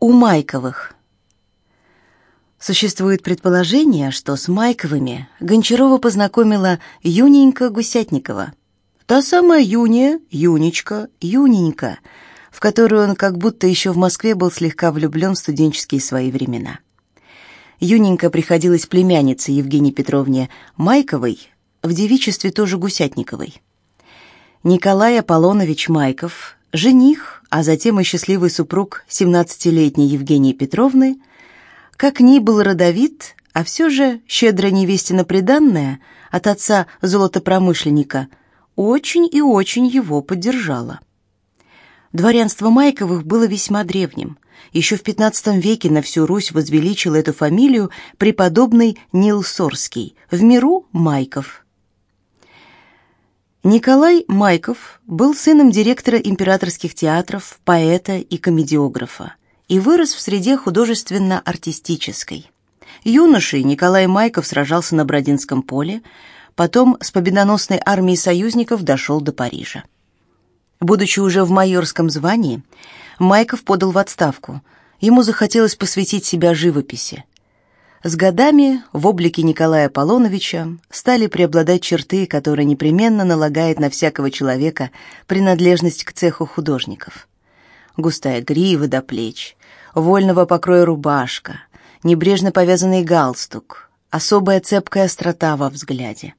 У Майковых. Существует предположение, что с Майковыми Гончарова познакомила Юненька Гусятникова. Та самая Юния, Юнечка, Юненька, в которую он как будто еще в Москве был слегка влюблен в студенческие свои времена. Юненька приходилась племянницей Евгении Петровне Майковой, в девичестве тоже Гусятниковой. Николай Аполлонович Майков, жених, а затем и счастливый супруг 17-летней Евгении Петровны, как ни был родовит, а все же щедро невестина приданная от отца золотопромышленника очень и очень его поддержала. Дворянство Майковых было весьма древним. Еще в XV веке на всю Русь возвеличил эту фамилию преподобный Нил Сорский, в миру Майков – Николай Майков был сыном директора императорских театров, поэта и комедиографа и вырос в среде художественно-артистической. Юношей Николай Майков сражался на Бродинском поле, потом с победоносной армией союзников дошел до Парижа. Будучи уже в майорском звании, Майков подал в отставку. Ему захотелось посвятить себя живописи. С годами в облике Николая Аполлоновича стали преобладать черты, которые непременно налагает на всякого человека принадлежность к цеху художников. Густая грива до плеч, вольного покроя рубашка, небрежно повязанный галстук, особая цепкая острота во взгляде.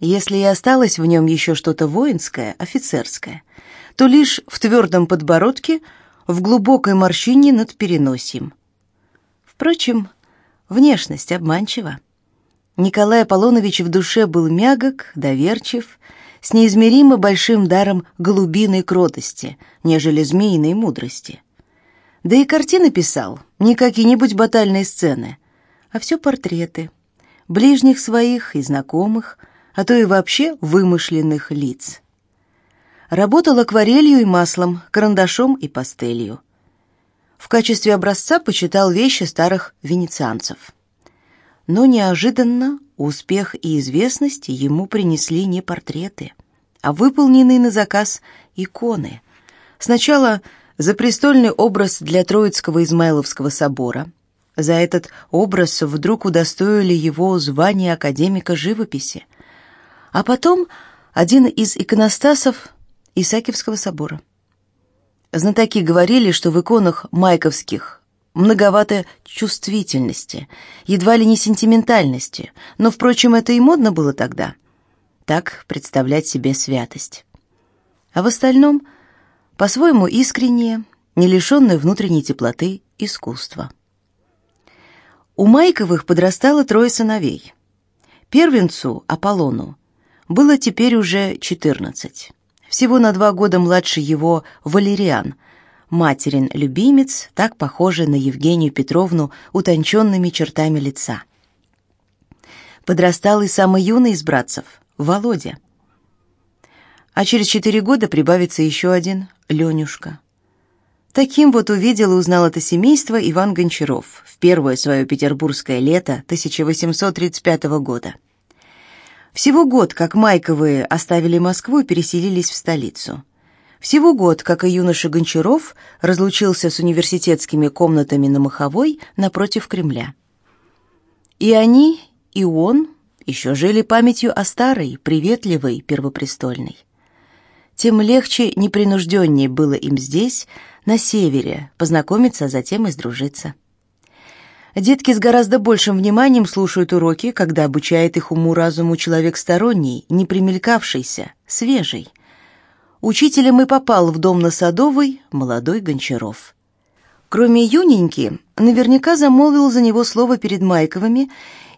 Если и осталось в нем еще что-то воинское, офицерское, то лишь в твердом подбородке, в глубокой морщине над переносием. Впрочем, Внешность обманчива. Николай Аполлонович в душе был мягок, доверчив, с неизмеримо большим даром голубиной кротости, нежели змеиной мудрости. Да и картины писал, не какие-нибудь батальные сцены, а все портреты, ближних своих и знакомых, а то и вообще вымышленных лиц. Работал акварелью и маслом, карандашом и пастелью. В качестве образца почитал вещи старых венецианцев. Но неожиданно успех и известность ему принесли не портреты, а выполненные на заказ иконы. Сначала за престольный образ для Троицкого Измайловского собора. За этот образ вдруг удостоили его звания академика живописи. А потом один из иконостасов Исаакиевского собора. Знатоки говорили, что в иконах майковских многовато чувствительности, едва ли не сентиментальности, но, впрочем, это и модно было тогда. Так представлять себе святость. А в остальном, по-своему искреннее, не лишенное внутренней теплоты искусство. У Майковых подрастало трое сыновей. Первенцу, Аполлону, было теперь уже четырнадцать всего на два года младше его Валериан, материн любимец, так похожий на Евгению Петровну утонченными чертами лица. Подрастал и самый юный из братцев, Володя. А через четыре года прибавится еще один, Ленюшка. Таким вот увидел и узнал это семейство Иван Гончаров в первое свое петербургское лето 1835 года. Всего год, как Майковые оставили Москву и переселились в столицу. Всего год, как и юноша Гончаров разлучился с университетскими комнатами на Маховой напротив Кремля. И они, и он еще жили памятью о старой, приветливой первопрестольной. Тем легче, непринужденнее было им здесь, на севере, познакомиться, а затем и сдружиться. Детки с гораздо большим вниманием слушают уроки, когда обучает их уму-разуму человек сторонний, не примелькавшийся, свежий. Учителем и попал в дом на Садовой молодой Гончаров. Кроме Юненьки, наверняка замолвил за него слово перед Майковыми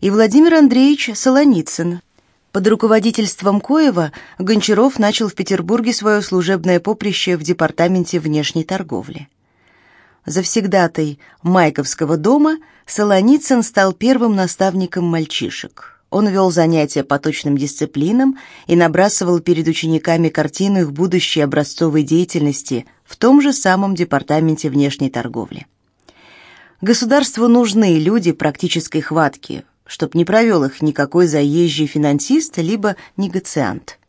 и Владимир Андреевич Солоницын. Под руководительством Коева Гончаров начал в Петербурге свое служебное поприще в департаменте внешней торговли завсегдатай Майковского дома, Солоницын стал первым наставником мальчишек. Он вел занятия по точным дисциплинам и набрасывал перед учениками картину их будущей образцовой деятельности в том же самом департаменте внешней торговли. Государству нужны люди практической хватки, чтоб не провел их никакой заезжий финансист либо негациант.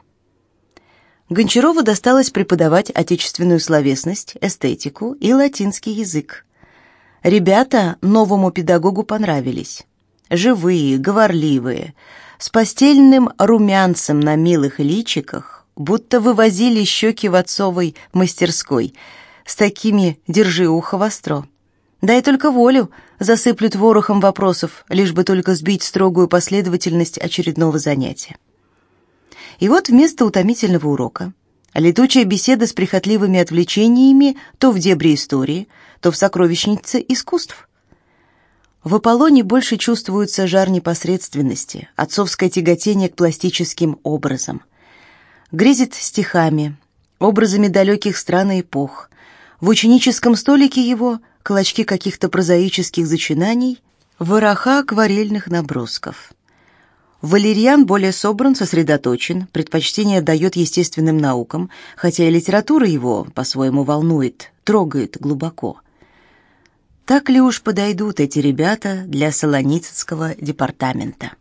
Гончарову досталось преподавать отечественную словесность, эстетику и латинский язык. Ребята новому педагогу понравились. Живые, говорливые, с постельным румянцем на милых личиках, будто вывозили щеки в отцовой мастерской. С такими держи ухо востро. Дай только волю, засыплют ворохом вопросов, лишь бы только сбить строгую последовательность очередного занятия. И вот вместо утомительного урока летучая беседа с прихотливыми отвлечениями то в дебри истории, то в сокровищнице искусств. В Аполлоне больше чувствуется жар непосредственности, отцовское тяготение к пластическим образам. Грезит стихами, образами далеких стран и эпох. В ученическом столике его клочки каких-то прозаических зачинаний, вороха акварельных набросков. Валерьян более собран, сосредоточен, предпочтение дает естественным наукам, хотя и литература его по-своему волнует, трогает глубоко. Так ли уж подойдут эти ребята для Солоницынского департамента?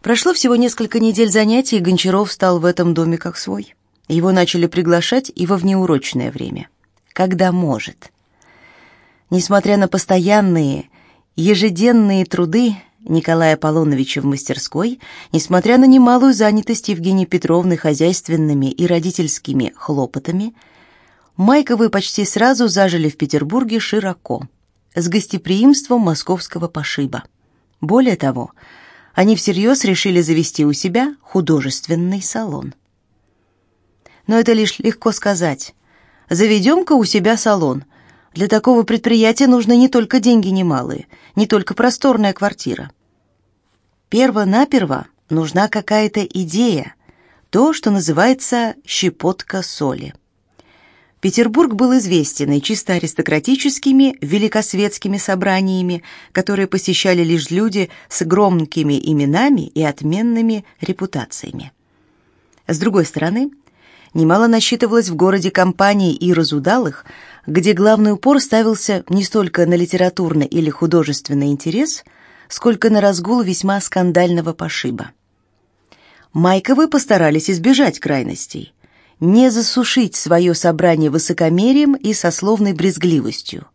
Прошло всего несколько недель занятий, и Гончаров стал в этом доме как свой. Его начали приглашать и во внеурочное время, когда может. Несмотря на постоянные, ежедневные труды Николая Аполлоновича в мастерской, несмотря на немалую занятость Евгении Петровны хозяйственными и родительскими хлопотами, Майковы почти сразу зажили в Петербурге широко, с гостеприимством московского пошиба. Более того, они всерьез решили завести у себя художественный салон. Но это лишь легко сказать. «Заведем-ка у себя салон», для такого предприятия нужны не только деньги немалые, не только просторная квартира. Перво-наперво нужна какая-то идея, то, что называется «щепотка соли». Петербург был известен и чисто аристократическими, великосветскими собраниями, которые посещали лишь люди с громкими именами и отменными репутациями. С другой стороны, немало насчитывалось в городе компаний и разудалых, где главный упор ставился не столько на литературный или художественный интерес, сколько на разгул весьма скандального пошиба. Майковы постарались избежать крайностей, не засушить свое собрание высокомерием и сословной брезгливостью.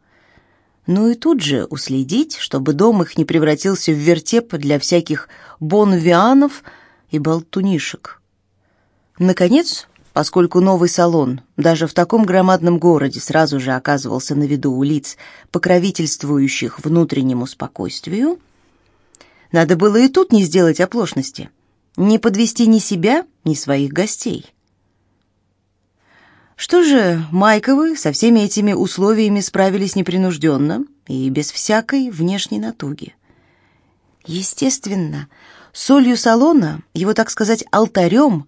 Ну и тут же уследить, чтобы дом их не превратился в вертеп для всяких бонвианов и болтунишек. Наконец, Поскольку новый салон даже в таком громадном городе сразу же оказывался на виду у лиц, покровительствующих внутреннему спокойствию, надо было и тут не сделать оплошности, не подвести ни себя, ни своих гостей. Что же, Майковы со всеми этими условиями справились непринужденно и без всякой внешней натуги. Естественно, солью салона, его, так сказать, алтарем,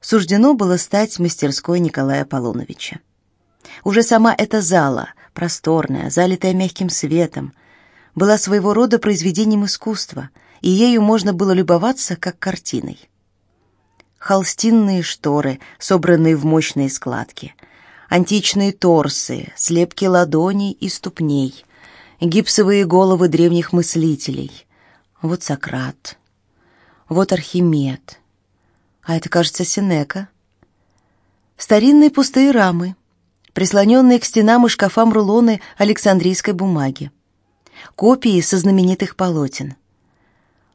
суждено было стать мастерской Николая Аполлоновича. Уже сама эта зала, просторная, залитая мягким светом, была своего рода произведением искусства, и ею можно было любоваться как картиной. Холстинные шторы, собранные в мощные складки, античные торсы, слепки ладоней и ступней, гипсовые головы древних мыслителей. Вот Сократ, вот Архимед, а это, кажется, Синека. Старинные пустые рамы, прислоненные к стенам и шкафам рулоны Александрийской бумаги, копии со знаменитых полотен.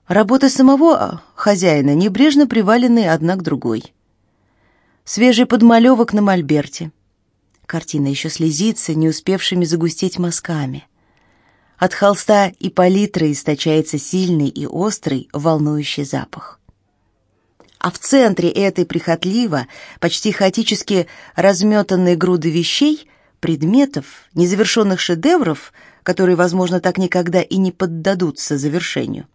Работы самого а, хозяина небрежно привалены одна к другой. Свежий подмалевок на мольберте. Картина еще слезится, не успевшими загустеть мазками. От холста и палитры источается сильный и острый волнующий запах а в центре этой прихотливо, почти хаотически разметанной груды вещей, предметов, незавершенных шедевров, которые, возможно, так никогда и не поддадутся завершению.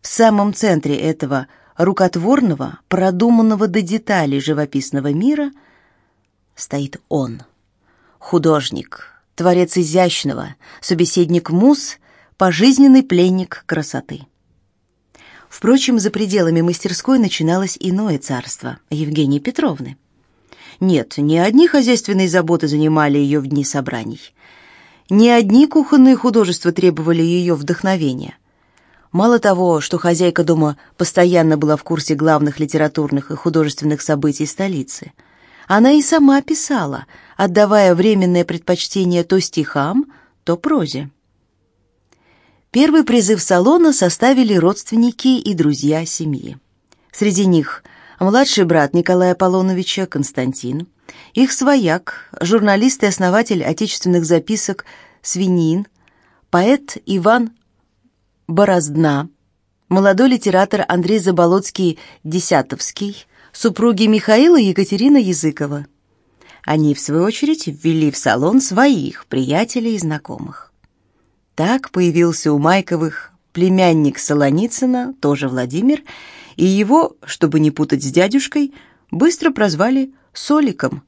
В самом центре этого рукотворного, продуманного до деталей живописного мира стоит он, художник, творец изящного, собеседник муз, пожизненный пленник красоты. Впрочем, за пределами мастерской начиналось иное царство Евгении Петровны. Нет, не одни хозяйственные заботы занимали ее в дни собраний. Не одни кухонные художества требовали ее вдохновения. Мало того, что хозяйка дома постоянно была в курсе главных литературных и художественных событий столицы, она и сама писала, отдавая временное предпочтение то стихам, что прозе. Первый призыв салона составили родственники и друзья семьи. Среди них младший брат Николая Аполлоновича Константин, их свояк, журналист и основатель отечественных записок «Свинин», поэт Иван Бороздна, молодой литератор Андрей Заболоцкий-Десятовский, супруги Михаила и Екатерина Языкова. Они, в свою очередь, ввели в салон своих приятелей и знакомых. Так появился у Майковых племянник Солоницына, тоже Владимир, и его, чтобы не путать с дядюшкой, быстро прозвали Соликом.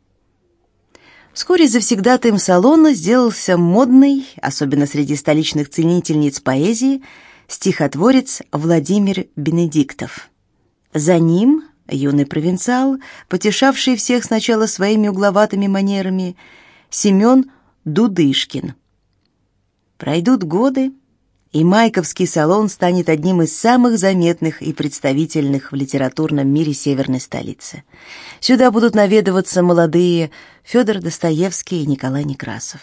Вскоре завсегдатаем салона сделался модный, особенно среди столичных ценительниц поэзии, стихотворец Владимир Бенедиктов. За ним юный провинциал, потешавший всех сначала своими угловатыми манерами, Семен Дудышкин. Пройдут годы, и Майковский салон станет одним из самых заметных и представительных в литературном мире северной столицы. Сюда будут наведываться молодые Федор Достоевский и Николай Некрасов,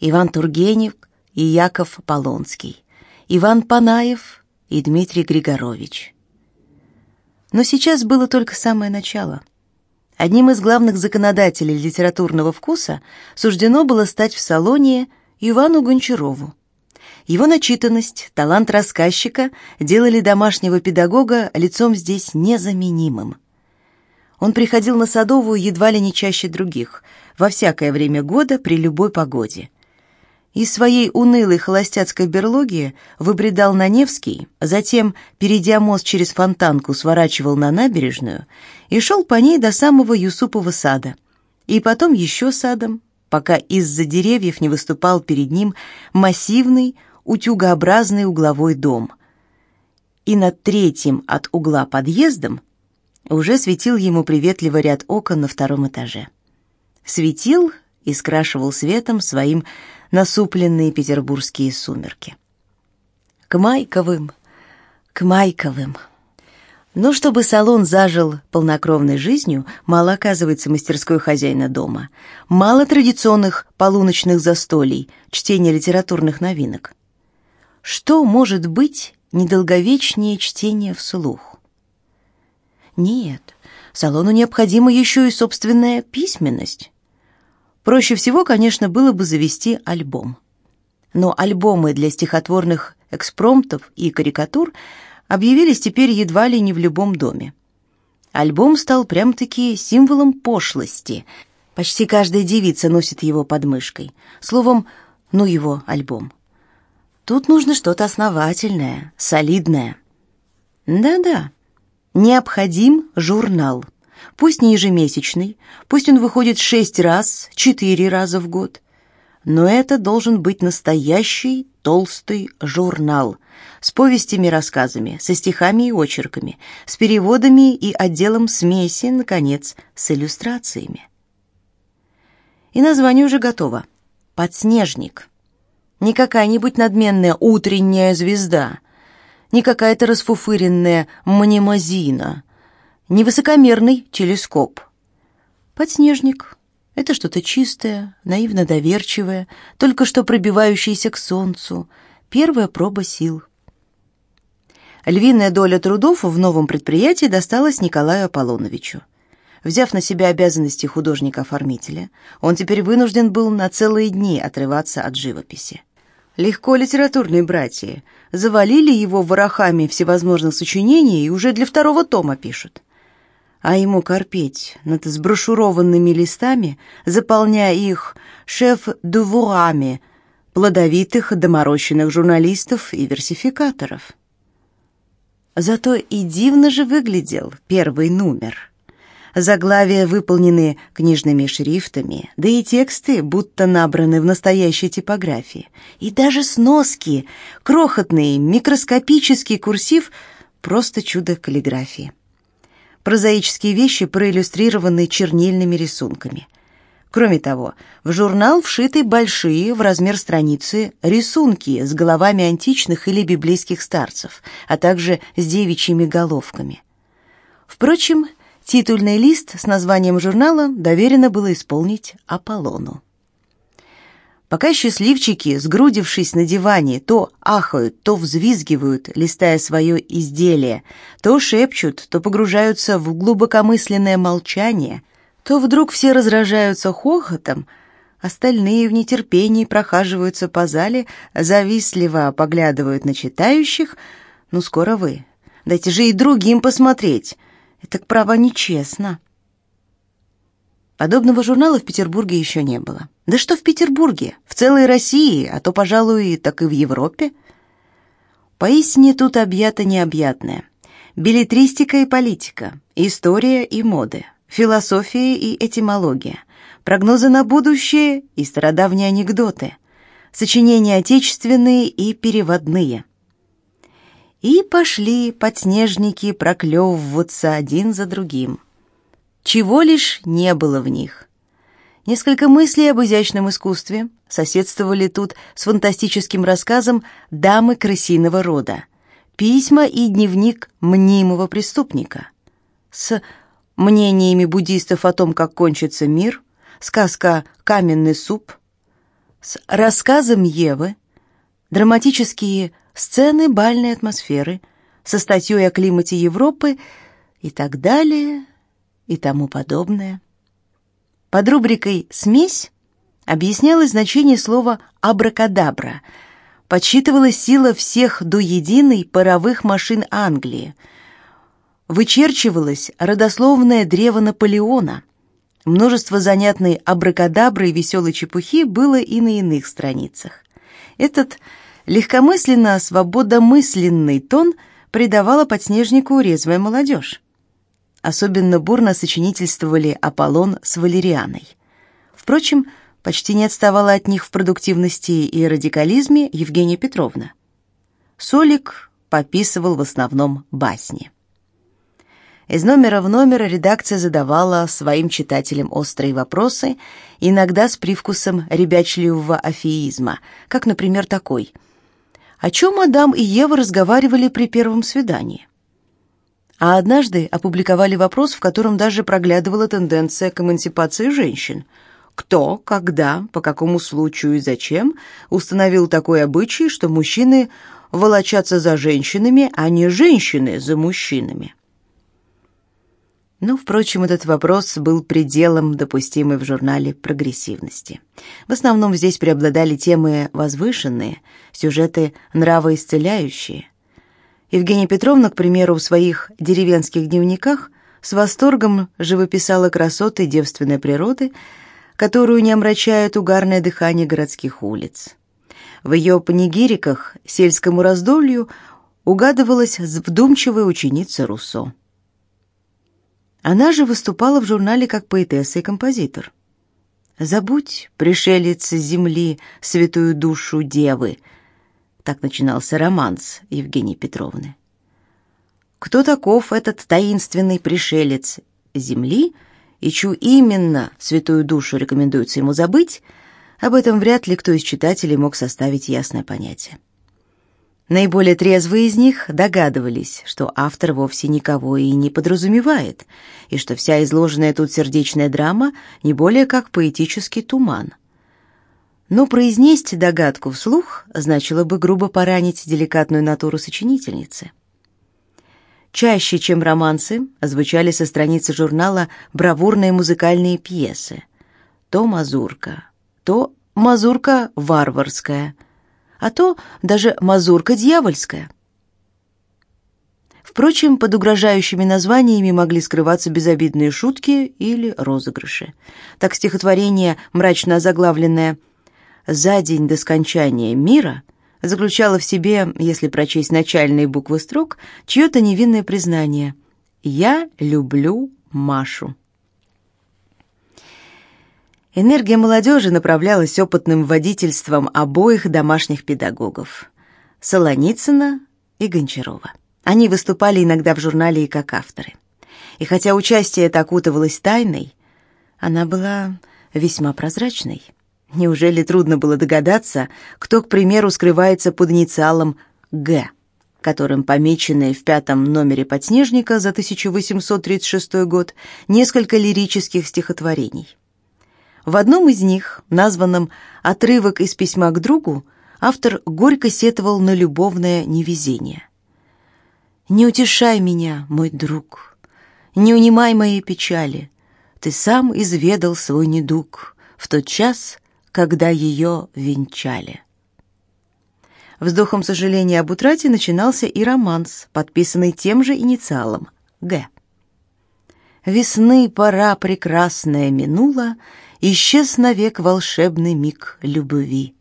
Иван Тургенев и Яков Полонский, Иван Панаев и Дмитрий Григорович. Но сейчас было только самое начало. Одним из главных законодателей литературного вкуса суждено было стать в салоне Ивану Гончарову. Его начитанность, талант рассказчика делали домашнего педагога лицом здесь незаменимым. Он приходил на Садовую едва ли не чаще других, во всякое время года при любой погоде. Из своей унылой холостяцкой берлоги выбредал на Невский, затем, перейдя мост через фонтанку, сворачивал на набережную и шел по ней до самого Юсупова сада, и потом еще садом, пока из-за деревьев не выступал перед ним массивный, утюгообразный угловой дом. И над третьим от угла подъездом уже светил ему приветливо ряд окон на втором этаже. Светил и скрашивал светом своим насупленные петербургские сумерки. К Майковым, к Майковым. Но чтобы салон зажил полнокровной жизнью, мало оказывается мастерской хозяина дома, мало традиционных полуночных застолий, чтения литературных новинок. Что может быть недолговечнее чтения вслух? Нет, салону необходима еще и собственная письменность. Проще всего, конечно, было бы завести альбом. Но альбомы для стихотворных экспромтов и карикатур объявились теперь едва ли не в любом доме. Альбом стал прям-таки символом пошлости. Почти каждая девица носит его под мышкой. Словом, ну его альбом. Тут нужно что-то основательное, солидное. Да-да, необходим журнал. Пусть не ежемесячный, пусть он выходит шесть раз, четыре раза в год. Но это должен быть настоящий толстый журнал с повестями, рассказами, со стихами и очерками, с переводами и отделом смеси, наконец, с иллюстрациями. И название уже готово. «Подснежник». Не какая-нибудь надменная утренняя звезда, не какая-то расфуфыренная мнемозина, невысокомерный телескоп. Подснежник — это что-то чистое, наивно доверчивое, только что пробивающееся к солнцу, первая проба сил. Львиная доля трудов в новом предприятии досталась Николаю Аполлоновичу. Взяв на себя обязанности художника-оформителя, он теперь вынужден был на целые дни отрываться от живописи. Легко литературные братья завалили его ворохами всевозможных сочинений и уже для второго тома пишут а ему корпеть над сброшурованными листами, заполняя их шеф-дувурами плодовитых доморощенных журналистов и версификаторов. Зато и дивно же выглядел первый номер. Заглавия выполнены книжными шрифтами, да и тексты будто набраны в настоящей типографии. И даже сноски, крохотный микроскопический курсив — просто чудо каллиграфии прозаические вещи, проиллюстрированные чернильными рисунками. Кроме того, в журнал вшиты большие в размер страницы рисунки с головами античных или библейских старцев, а также с девичьими головками. Впрочем, титульный лист с названием журнала доверено было исполнить Аполлону. Пока счастливчики, сгрудившись на диване, то ахают, то взвизгивают, листая свое изделие, то шепчут, то погружаются в глубокомысленное молчание, то вдруг все разражаются хохотом, остальные в нетерпении прохаживаются по зале, завистливо поглядывают на читающих. «Ну, скоро вы. Дайте же и другим посмотреть. Это, право, нечестно». Подобного журнала в Петербурге еще не было. Да что в Петербурге? В целой России, а то, пожалуй, так и в Европе. Поистине тут объято необъятное. Билетристика и политика, история и моды, философия и этимология, прогнозы на будущее и стародавние анекдоты, сочинения отечественные и переводные. И пошли подснежники проклевываться один за другим – чего лишь не было в них. Несколько мыслей об изящном искусстве соседствовали тут с фантастическим рассказом «Дамы крысиного рода», письма и дневник мнимого преступника, с мнениями буддистов о том, как кончится мир, сказка «Каменный суп», с рассказом Евы, драматические сцены бальной атмосферы, со статьей о климате Европы. И так далее – и тому подобное. Под рубрикой «Смесь» объяснялось значение слова «абракадабра», подсчитывалась сила всех до единой паровых машин Англии, вычерчивалось родословное древо Наполеона. Множество занятной абракадабры и веселой чепухи было и на иных страницах. Этот легкомысленно свободомысленный тон придавала подснежнику резвая молодежь. Особенно бурно сочинительствовали Аполлон с Валерианой. Впрочем, почти не отставала от них в продуктивности и радикализме Евгения Петровна. Солик пописывал в основном басни. Из номера в номер редакция задавала своим читателям острые вопросы, иногда с привкусом ребячливого афеизма, как, например, такой. О чем Адам и Ева разговаривали при первом свидании? А однажды опубликовали вопрос, в котором даже проглядывала тенденция к эмансипации женщин. Кто, когда, по какому случаю и зачем установил такой обычай, что мужчины волочатся за женщинами, а не женщины за мужчинами? Но, впрочем, этот вопрос был пределом, допустимой в журнале прогрессивности. В основном здесь преобладали темы возвышенные, сюжеты нравоисцеляющие – Евгения Петровна, к примеру, в своих деревенских дневниках с восторгом живописала красоты девственной природы, которую не омрачает угарное дыхание городских улиц. В ее панигириках сельскому раздолью угадывалась вдумчивая ученица Руссо. Она же выступала в журнале как поэтесса и композитор. «Забудь, пришелец земли, святую душу девы», так начинался романс Евгении Петровны. Кто таков этот таинственный пришелец Земли, и чью именно святую душу рекомендуется ему забыть, об этом вряд ли кто из читателей мог составить ясное понятие. Наиболее трезвые из них догадывались, что автор вовсе никого и не подразумевает, и что вся изложенная тут сердечная драма не более как поэтический туман – но произнести догадку вслух значило бы грубо поранить деликатную натуру сочинительницы. Чаще, чем романсы, звучали со страницы журнала бравурные музыкальные пьесы. То мазурка, то мазурка варварская, а то даже мазурка дьявольская. Впрочем, под угрожающими названиями могли скрываться безобидные шутки или розыгрыши. Так стихотворение, мрачно заглавленное за день до скончания мира заключала в себе, если прочесть начальные буквы строк, чье-то невинное признание «Я люблю Машу». Энергия молодежи направлялась опытным водительством обоих домашних педагогов – Солоницына и Гончарова. Они выступали иногда в журнале и как авторы. И хотя участие это окутывалось тайной, она была весьма прозрачной – Неужели трудно было догадаться, кто, к примеру, скрывается под инициалом «Г», которым помечены в пятом номере «Подснежника» за 1836 год несколько лирических стихотворений. В одном из них, названном «Отрывок из письма к другу», автор горько сетовал на любовное невезение. «Не утешай меня, мой друг, не унимай моей печали. Ты сам изведал свой недуг в тот час, когда ее венчали». Вздохом сожаления об утрате начинался и романс, подписанный тем же инициалом — «Г». Весны пора прекрасная минула, Исчез навек волшебный миг любви.